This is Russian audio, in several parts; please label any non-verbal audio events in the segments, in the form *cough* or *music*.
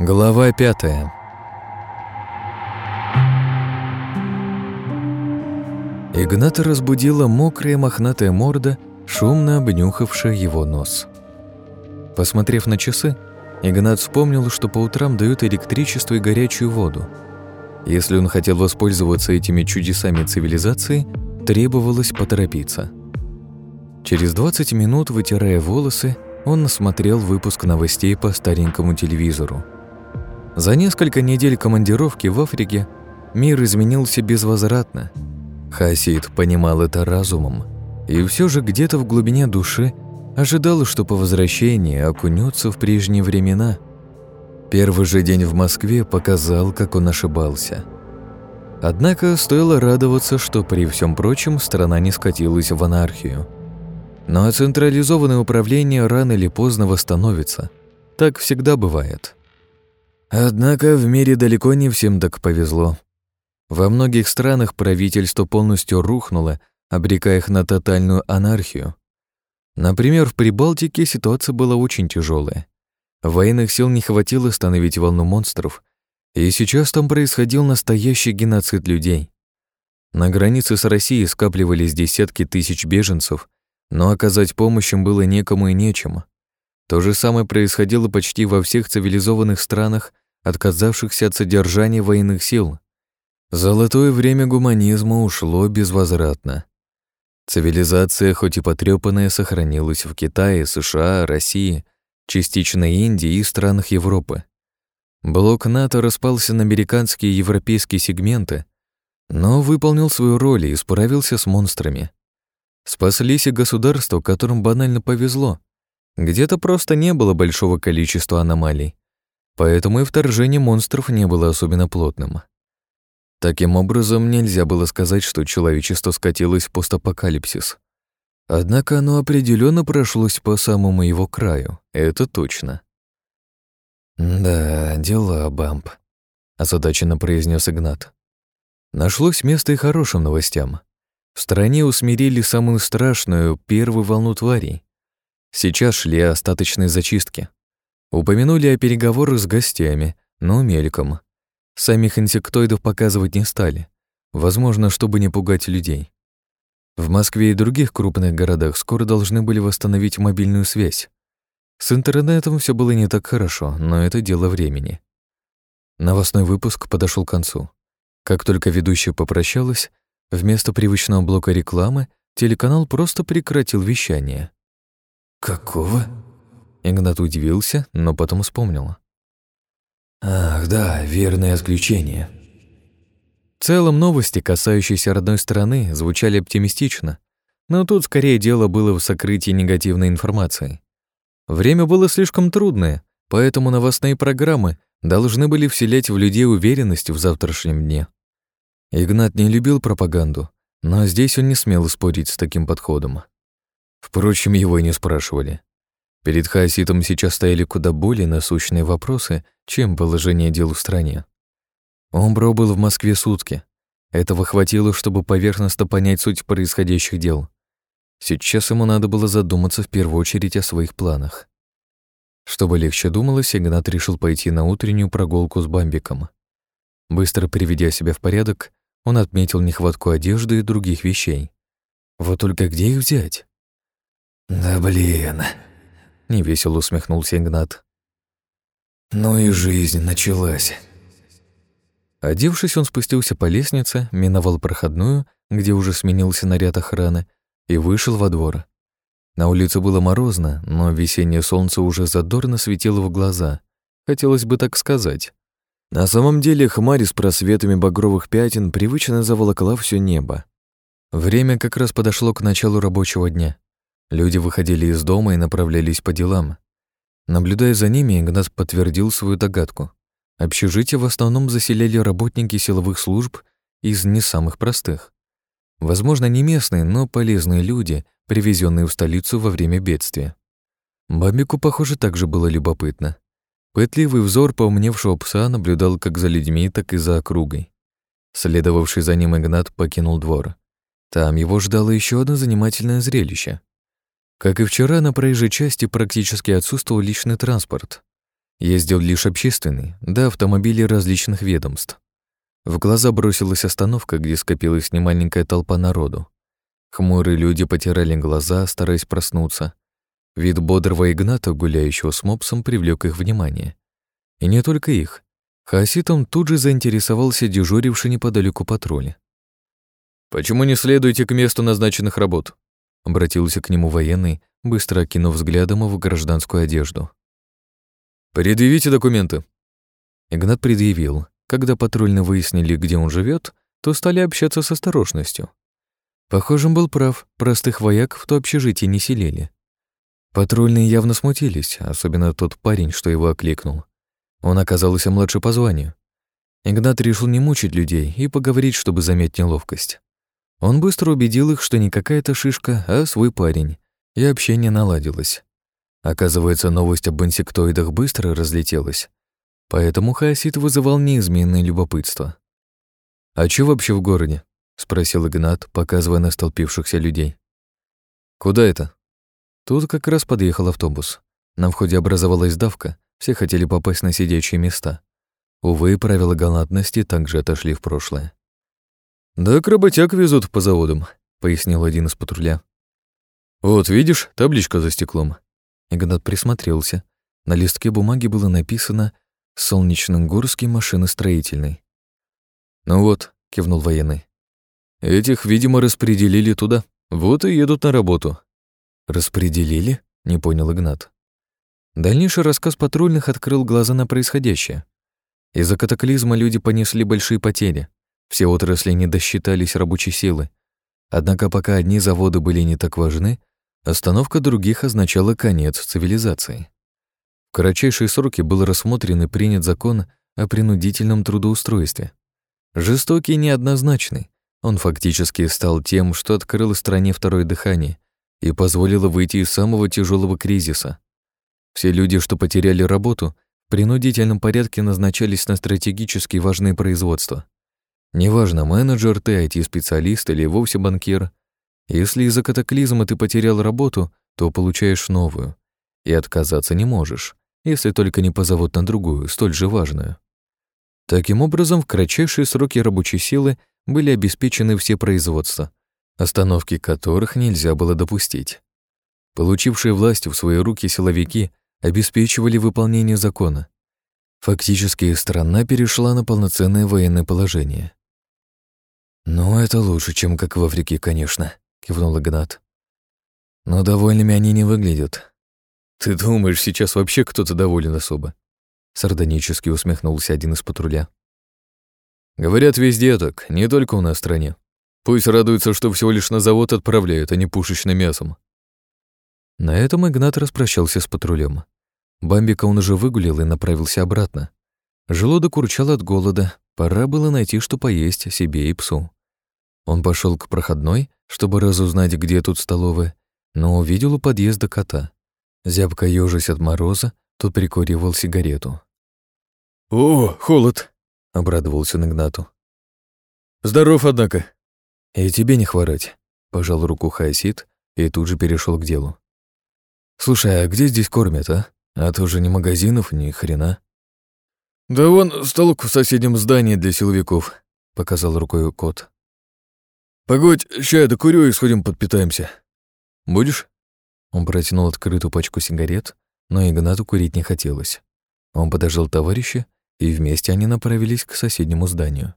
Глава пятая. Игната разбудила мокрая мохнатая морда, шумно обнюхавшая его нос. Посмотрев на часы, Игнат вспомнил, что по утрам дают электричество и горячую воду. Если он хотел воспользоваться этими чудесами цивилизации, требовалось поторопиться. Через 20 минут, вытирая волосы, он смотрел выпуск новостей по старенькому телевизору. За несколько недель командировки в Африке мир изменился безвозвратно. Хасид понимал это разумом, и все же где-то в глубине души ожидал, что по возвращении окунется в прежние времена. Первый же день в Москве показал, как он ошибался. Однако стоило радоваться, что при всем прочем страна не скатилась в анархию. Но централизованное управление рано или поздно восстановится. Так всегда бывает. Однако в мире далеко не всем так повезло. Во многих странах правительство полностью рухнуло, обрекая их на тотальную анархию. Например, в Прибалтике ситуация была очень тяжелая. Военных сил не хватило остановить волну монстров, и сейчас там происходил настоящий геноцид людей. На границе с Россией скапливались десятки тысяч беженцев, но оказать помощь им было некому и нечем. То же самое происходило почти во всех цивилизованных странах, отказавшихся от содержания военных сил. Золотое время гуманизма ушло безвозвратно. Цивилизация, хоть и потрепанная, сохранилась в Китае, США, России, частично Индии и странах Европы. Блок НАТО распался на американские и европейские сегменты, но выполнил свою роль и справился с монстрами. Спаслись и государства, которым банально повезло. Где-то просто не было большого количества аномалий, поэтому и вторжение монстров не было особенно плотным. Таким образом, нельзя было сказать, что человечество скатилось в постапокалипсис. Однако оно определенно прошлось по самому его краю, это точно. «Да, дела, Бамп», — озадаченно произнес Игнат. Нашлось место и хорошим новостям. В стране усмирили самую страшную, первую волну тварей. Сейчас шли остаточные зачистки. Упомянули о переговорах с гостями, но мельком. Самих инсектоидов показывать не стали. Возможно, чтобы не пугать людей. В Москве и других крупных городах скоро должны были восстановить мобильную связь. С интернетом все было не так хорошо, но это дело времени. Новостной выпуск подошел к концу. Как только ведущая попрощалась, вместо привычного блока рекламы телеканал просто прекратил вещание. «Какого?» Игнат удивился, но потом вспомнил. «Ах, да, верное исключение». В целом новости, касающиеся родной страны, звучали оптимистично, но тут скорее дело было в сокрытии негативной информации. Время было слишком трудное, поэтому новостные программы должны были вселять в людей уверенность в завтрашнем дне. Игнат не любил пропаганду, но здесь он не смел спорить с таким подходом. Впрочем, его и не спрашивали. Перед Хаоситом сейчас стояли куда более насущные вопросы, чем положение дел в стране. Он пробыл в Москве сутки. Этого хватило, чтобы поверхностно понять суть происходящих дел. Сейчас ему надо было задуматься в первую очередь о своих планах. Чтобы легче думалось, Игнат решил пойти на утреннюю прогулку с Бамбиком. Быстро приведя себя в порядок, он отметил нехватку одежды и других вещей. Вот только где их взять? «Да блин!» — невесело усмехнулся Игнат. «Ну и жизнь началась». Одевшись, он спустился по лестнице, миновал проходную, где уже сменился наряд охраны, и вышел во двор. На улице было морозно, но весеннее солнце уже задорно светило в глаза. Хотелось бы так сказать. На самом деле хмарь с просветами багровых пятен привычно заволокла все небо. Время как раз подошло к началу рабочего дня. Люди выходили из дома и направлялись по делам. Наблюдая за ними, Игнат подтвердил свою догадку. Общежитие в основном заселяли работники силовых служб из не самых простых. Возможно, не местные, но полезные люди, привезенные в столицу во время бедствия. Бабику, похоже, также было любопытно. Пытливый взор поумневшего пса наблюдал как за людьми, так и за округой. Следовавший за ним Игнат покинул двор. Там его ждало еще одно занимательное зрелище. Как и вчера, на проезжей части практически отсутствовал личный транспорт. Ездил лишь общественный, да автомобили различных ведомств. В глаза бросилась остановка, где скопилась немаленькая толпа народу. Хмурые люди потирали глаза, стараясь проснуться. Вид бодрого Игната, гуляющего с мопсом, привлек их внимание. И не только их. Хаоситом тут же заинтересовался дежуривший неподалеку патруль. «Почему не следуете к месту назначенных работ?» Обратился к нему военный, быстро окинув взглядом его гражданскую одежду. «Предъявите документы». Игнат предъявил. Когда патрульно выяснили, где он живет, то стали общаться с осторожностью. Похоже, он был прав, простых вояк в то общежитие не селили. Патрульные явно смутились, особенно тот парень, что его окликнул. Он оказался младше по званию. Игнат решил не мучить людей и поговорить, чтобы замять неловкость. Он быстро убедил их, что не какая-то шишка, а свой парень, и общение наладилось. Оказывается, новость об инсектоидах быстро разлетелась, Поэтому хаосит вызывал неизменное любопытство. «А чё вообще в городе?» — спросил Игнат, показывая на столпившихся людей. «Куда это?» Тут как раз подъехал автобус. На входе образовалась давка, все хотели попасть на сидячие места. Увы, правила галантности также отошли в прошлое. «Да крабатяк везут по заводам», — пояснил один из патруля. «Вот, видишь, табличка за стеклом». Игнат присмотрелся. На листке бумаги было написано Солнечногорский машиностроительный. «Ну вот», — кивнул военный. «Этих, видимо, распределили туда. Вот и едут на работу». «Распределили?» — не понял Игнат. Дальнейший рассказ патрульных открыл глаза на происходящее. Из-за катаклизма люди понесли большие потери. Все отрасли не досчитались рабочей силы. Однако пока одни заводы были не так важны, остановка других означала конец цивилизации кратчайшие сроки был рассмотрен и принят закон о принудительном трудоустройстве. Жестокий и неоднозначный, он фактически стал тем, что открыл стране второе дыхание и позволило выйти из самого тяжелого кризиса. Все люди, что потеряли работу, в принудительном порядке назначались на стратегически важные производства. Неважно, менеджер ты, IT-специалист или вовсе банкир. Если из-за катаклизма ты потерял работу, то получаешь новую. И отказаться не можешь если только не позовут на другую, столь же важную. Таким образом, в кратчайшие сроки рабочей силы были обеспечены все производства, остановки которых нельзя было допустить. Получившие власть в свои руки силовики обеспечивали выполнение закона. Фактически страна перешла на полноценное военное положение. «Ну, это лучше, чем как в Африке, конечно», — кивнул Игнат. «Но довольными они не выглядят. «Ты думаешь, сейчас вообще кто-то доволен особо?» Сардонически усмехнулся один из патруля. «Говорят, везде так, не только у нас в стране. Пусть радуются, что всего лишь на завод отправляют, а не пушечным мясом». На этом Игнат распрощался с патрулем. Бамбика он уже выгулил и направился обратно. Желудок урчал от голода, пора было найти, что поесть себе и псу. Он пошел к проходной, чтобы разузнать, где тут столовая, но увидел у подъезда кота. Зябко ёжась от мороза, тот прикуривал сигарету. «О, холод!» — обрадовался Игнату. «Здоров, однако!» «И тебе не хворать», — пожал руку Хайсит и тут же перешел к делу. «Слушай, а где здесь кормят, а? А то уже ни магазинов, ни хрена». «Да вон столок в соседнем здании для силовиков», — показал рукой кот. «Погодь, чай докурю и сходим подпитаемся. Будешь?» Он протянул открытую пачку сигарет, но Игнату курить не хотелось. Он подождал товарища, и вместе они направились к соседнему зданию.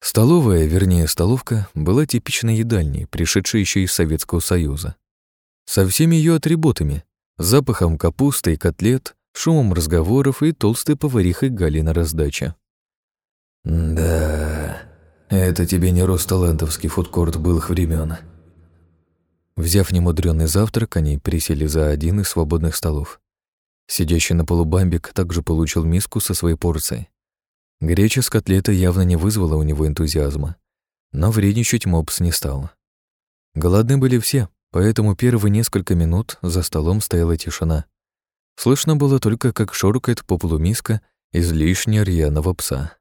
Столовая, вернее, столовка, была типичной едальней, пришедшей еще из Советского Союза. Со всеми ее атрибутами — запахом капусты и котлет, шумом разговоров и толстой поварихой Гали на раздаче. «Да, это тебе не Росталантовский фудкорт былых времен. Взяв немудрённый завтрак, они присели за один из свободных столов. Сидящий на полу бамбик также получил миску со своей порцией. Греча с котлетой явно не вызвала у него энтузиазма, но вредничать мопс не стал. Голодны были все, поэтому первые несколько минут за столом стояла тишина. Слышно было только, как шоркает по полу миска излишне рьяного пса.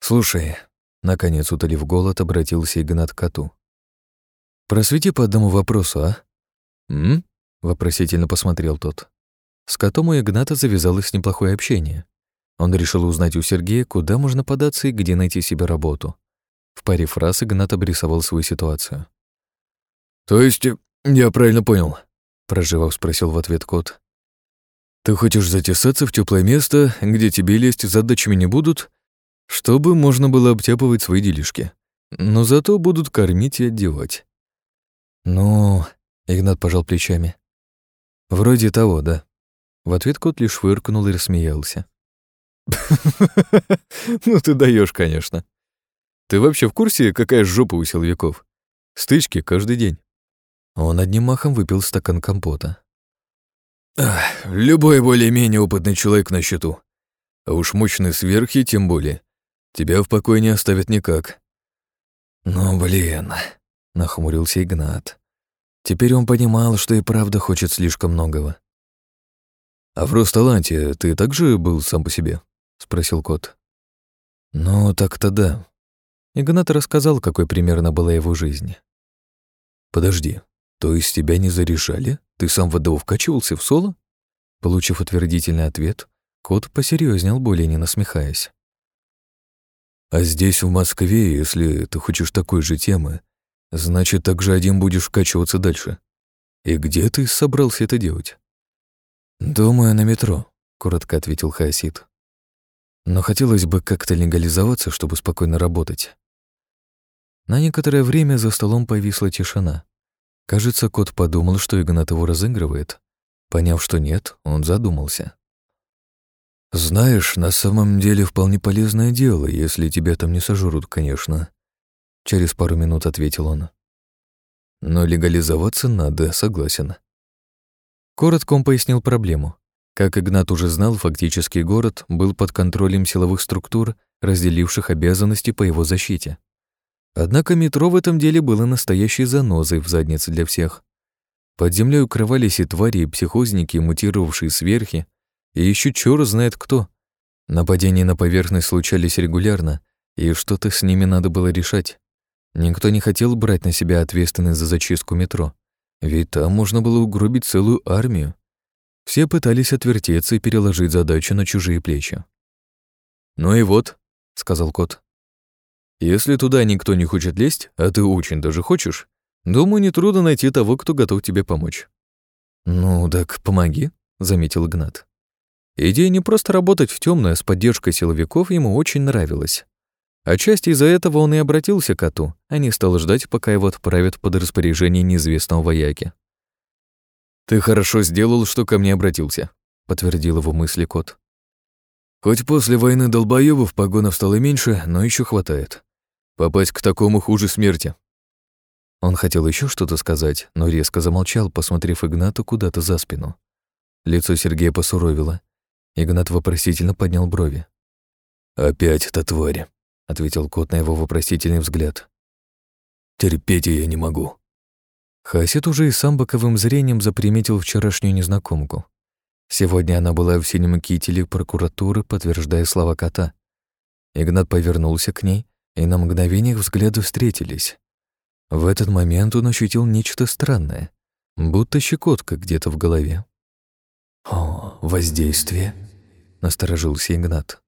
«Слушай», — наконец утолив голод, обратился Игнат к коту. «Просвети по одному вопросу, а?» «М?» — вопросительно посмотрел тот. С котом у Игната завязалось неплохое общение. Он решил узнать у Сергея, куда можно податься и где найти себе работу. В паре фраз Игнат обрисовал свою ситуацию. «То есть, я правильно понял?» проживав, спросил в ответ кот. «Ты хочешь затесаться в теплое место, где тебе лезть за дачами не будут, чтобы можно было обтяпывать свои делишки, но зато будут кормить и одевать?» «Ну...» — Игнат пожал плечами. «Вроде того, да». В ответ кот лишь фыркнул и рассмеялся. *laughs* «Ну ты даешь, конечно. Ты вообще в курсе, какая жопа у силовиков? Стычки каждый день». Он одним махом выпил стакан компота. «Любой более-менее опытный человек на счету. А уж мощный сверхи тем более. Тебя в покое не оставят никак». «Ну, блин», — нахмурился Игнат. Теперь он понимал, что и правда хочет слишком многого. «А в Росталанте ты также был сам по себе?» — спросил кот. «Ну, так-то да». Игнат рассказал, какой примерно была его жизнь. «Подожди, то есть тебя не зарешали? Ты сам в ВДО вкачивался в соло?» Получив утвердительный ответ, кот посерьезнел, более не насмехаясь. «А здесь, в Москве, если ты хочешь такой же темы, значит, также один будешь вкачиваться дальше. И где ты собрался это делать?» «Думаю, на метро», — коротко ответил Хаосид. «Но хотелось бы как-то легализоваться, чтобы спокойно работать». На некоторое время за столом повисла тишина. Кажется, кот подумал, что Игнат его разыгрывает. Поняв, что нет, он задумался. «Знаешь, на самом деле вполне полезное дело, если тебя там не сожрут, конечно», — через пару минут ответил он. «Но легализоваться надо, согласен». Коротко он пояснил проблему. Как Игнат уже знал, фактически город был под контролем силовых структур, разделивших обязанности по его защите. Однако метро в этом деле было настоящей занозой в заднице для всех. Под землей укрывались и твари, и психозники, и мутировавшие сверхи, и еще чёрт знает кто. Нападения на поверхность случались регулярно, и что-то с ними надо было решать. Никто не хотел брать на себя ответственность за зачистку метро. Ведь там можно было угробить целую армию. Все пытались отвертеться и переложить задачу на чужие плечи. «Ну и вот», — сказал кот. «Если туда никто не хочет лезть, а ты очень даже хочешь, думаю, нетрудно найти того, кто готов тебе помочь». «Ну, так помоги», — заметил Игнат. Идея не просто работать в темное с поддержкой силовиков ему очень нравилась. Отчасти из-за этого он и обратился к коту, а не стал ждать, пока его отправят под распоряжение неизвестного вояки. «Ты хорошо сделал, что ко мне обратился», — подтвердил его мысли кот. «Хоть после войны долбоёбов погонов стало меньше, но еще хватает. Попасть к такому хуже смерти». Он хотел еще что-то сказать, но резко замолчал, посмотрев Игнату куда-то за спину. Лицо Сергея посуровило. Игнат вопросительно поднял брови. «Опять эта тварь», ответил кот на его вопросительный взгляд. Терпеть я не могу. Хасид уже и сам боковым зрением заприметил вчерашнюю незнакомку. Сегодня она была в синем кителе прокуратуры, подтверждая слова кота. Игнат повернулся к ней, и на мгновение их взгляды встретились. В этот момент он ощутил нечто странное, будто щекотка где-то в голове. «О, воздействие!» — насторожился Игнат.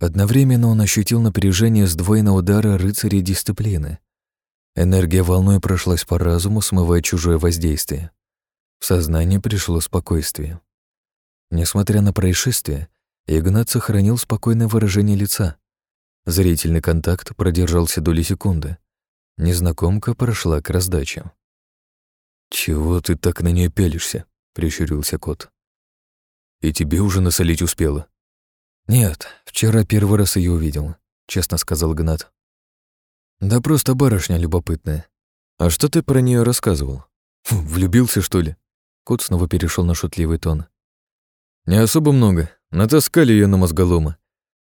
Одновременно он ощутил напряжение сдвоенного удара рыцаря дисциплины. Энергия волной прошлась по разуму, смывая чужое воздействие. В сознание пришло спокойствие. Несмотря на происшествие, Игнат сохранил спокойное выражение лица. Зрительный контакт продержался доли секунды. Незнакомка прошла к раздаче. «Чего ты так на нее пялишься?» — прищурился кот. «И тебе уже насолить успела?» «Нет, вчера первый раз ее увидел», — честно сказал Гнат. «Да просто барышня любопытная. А что ты про нее рассказывал? Влюбился, что ли?» Кот снова перешел на шутливый тон. «Не особо много. Натаскали ее на мозголома.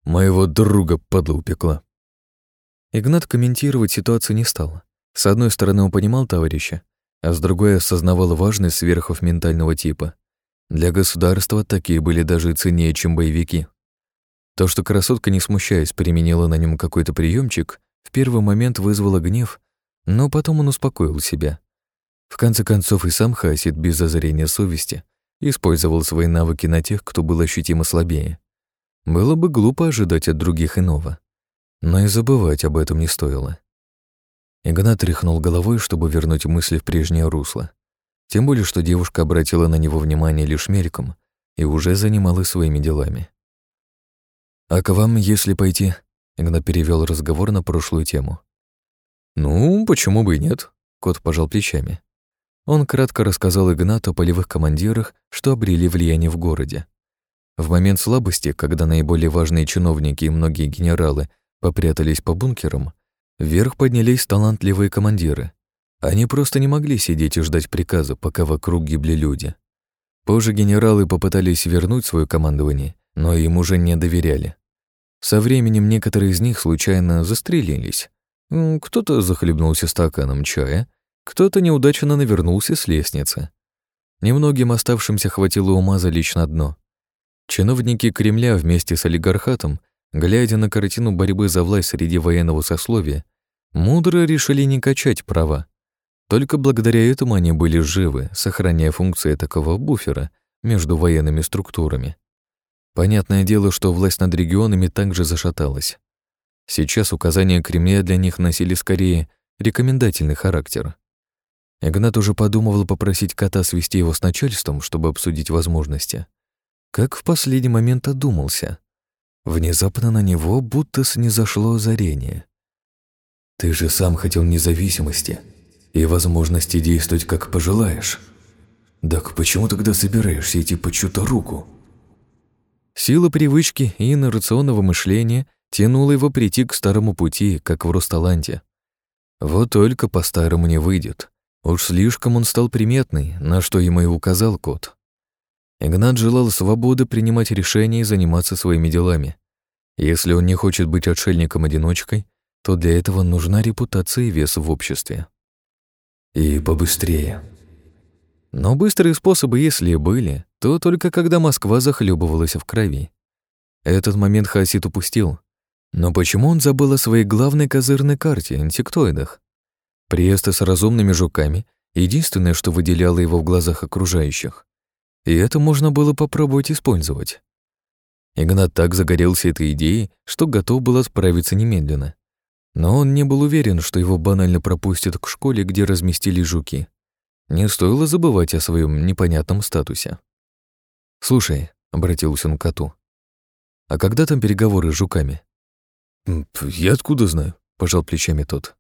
Моего друга падла упекла». Игнат комментировать ситуацию не стал. С одной стороны, он понимал товарища, а с другой осознавал важность сверхов ментального типа. Для государства такие были даже ценнее, чем боевики. То, что красотка, не смущаясь, применила на нем какой-то приемчик, в первый момент вызвало гнев, но потом он успокоил себя. В конце концов, и сам Хасид без озарения совести использовал свои навыки на тех, кто был ощутимо слабее. Было бы глупо ожидать от других иного. Но и забывать об этом не стоило. Игнат тряхнул головой, чтобы вернуть мысли в прежнее русло. Тем более, что девушка обратила на него внимание лишь мельком и уже занималась своими делами. «А к вам, если пойти?» Игнат перевел разговор на прошлую тему. «Ну, почему бы и нет?» Кот пожал плечами. Он кратко рассказал Игнату о полевых командирах, что обрели влияние в городе. В момент слабости, когда наиболее важные чиновники и многие генералы попрятались по бункерам, вверх поднялись талантливые командиры. Они просто не могли сидеть и ждать приказа, пока вокруг гибли люди. Позже генералы попытались вернуть свое командование, но им уже не доверяли. Со временем некоторые из них случайно застрелились. Кто-то захлебнулся стаканом чая, кто-то неудачно навернулся с лестницы. Немногим оставшимся хватило ума залечь на дно. Чиновники Кремля вместе с олигархатом, глядя на картину борьбы за власть среди военного сословия, мудро решили не качать права. Только благодаря этому они были живы, сохраняя функции такого буфера между военными структурами. Понятное дело, что власть над регионами также зашаталась. Сейчас указания Кремля для них носили скорее рекомендательный характер. Игнат уже подумывал попросить кота свести его с начальством, чтобы обсудить возможности. Как в последний момент одумался. Внезапно на него будто снизошло озарение. «Ты же сам хотел независимости и возможности действовать как пожелаешь. Так почему тогда собираешься идти по чью-то руку?» Сила привычки и инерционного мышления тянула его прийти к старому пути, как в Росталанте. Вот только по-старому не выйдет. Уж слишком он стал приметный, на что ему и указал кот. Игнат желал свободы принимать решения и заниматься своими делами. Если он не хочет быть отшельником-одиночкой, то для этого нужна репутация и вес в обществе. И побыстрее. Но быстрые способы, если и были, то только когда Москва захлебывалась в крови. Этот момент Хасид упустил. Но почему он забыл о своей главной козырной карте — инсектоидах? Приезд с разумными жуками — единственное, что выделяло его в глазах окружающих. И это можно было попробовать использовать. Игнат так загорелся этой идеей, что готов был отправиться немедленно. Но он не был уверен, что его банально пропустят к школе, где разместились жуки. Не стоило забывать о своем непонятном статусе. «Слушай», — обратился он к коту, — «а когда там переговоры с жуками?» «Я откуда знаю?» — пожал плечами тот.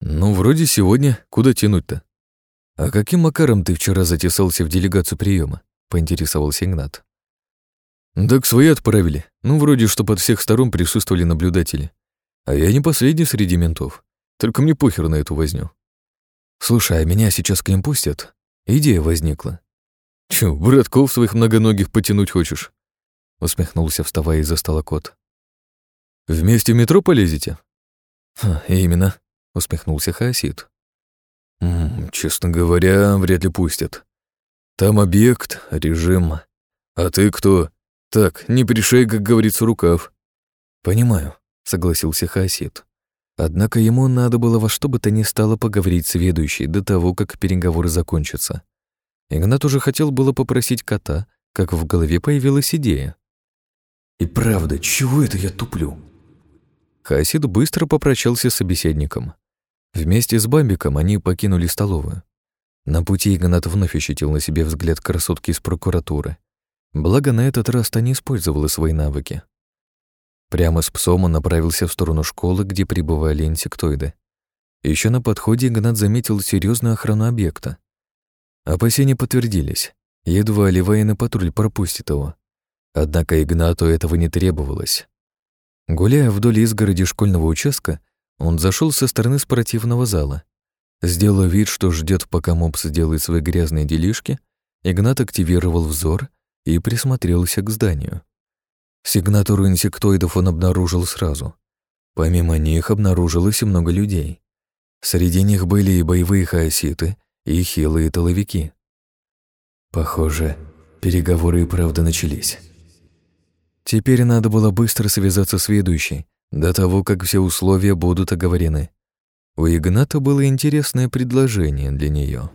«Ну, вроде сегодня. Куда тянуть-то?» «А каким макаром ты вчера затесался в делегацию приема? поинтересовался Игнат. «Так свои отправили. Ну, вроде, что под всех сторон присутствовали наблюдатели. А я не последний среди ментов. Только мне похер на эту возню». «Слушай, а меня сейчас к ним пустят?» Идея возникла. «Чё, братков своих многоногих потянуть хочешь?» Усмехнулся, вставая из-за стола кот. «Вместе в метро полезете?» «Ха, именно», усмехнулся Хаосид. «М -м, «Честно говоря, вряд ли пустят. Там объект, режим. А ты кто? Так, не пришей, как говорится, рукав». «Понимаю», — согласился Хаосид. Однако ему надо было во что бы то ни стало поговорить с ведущей до того, как переговоры закончатся. Игнат уже хотел было попросить кота, как в голове появилась идея. «И правда, чего это я туплю?» Хасид быстро попрощался с собеседником. Вместе с Бамбиком они покинули столовую. На пути Игнат вновь ощутил на себе взгляд красотки из прокуратуры. Благо, на этот раз та не использовала свои навыки. Прямо с псом он направился в сторону школы, где пребывали инсектоиды. Еще на подходе Игнат заметил серьезную охрану объекта. Опасения подтвердились. Едва ли военный патруль пропустит его. Однако Игнату этого не требовалось. Гуляя вдоль изгороди школьного участка, он зашел со стороны спортивного зала. Сделав вид, что ждет, пока мопс сделает свои грязные делишки, Игнат активировал взор и присмотрелся к зданию. Сигнатуру инсектоидов он обнаружил сразу. Помимо них обнаружилось много людей. Среди них были и боевые хаоситы, и хилые толовики. Похоже, переговоры и правда начались. Теперь надо было быстро связаться с ведущей, до того, как все условия будут оговорены. У Игната было интересное предложение для нее.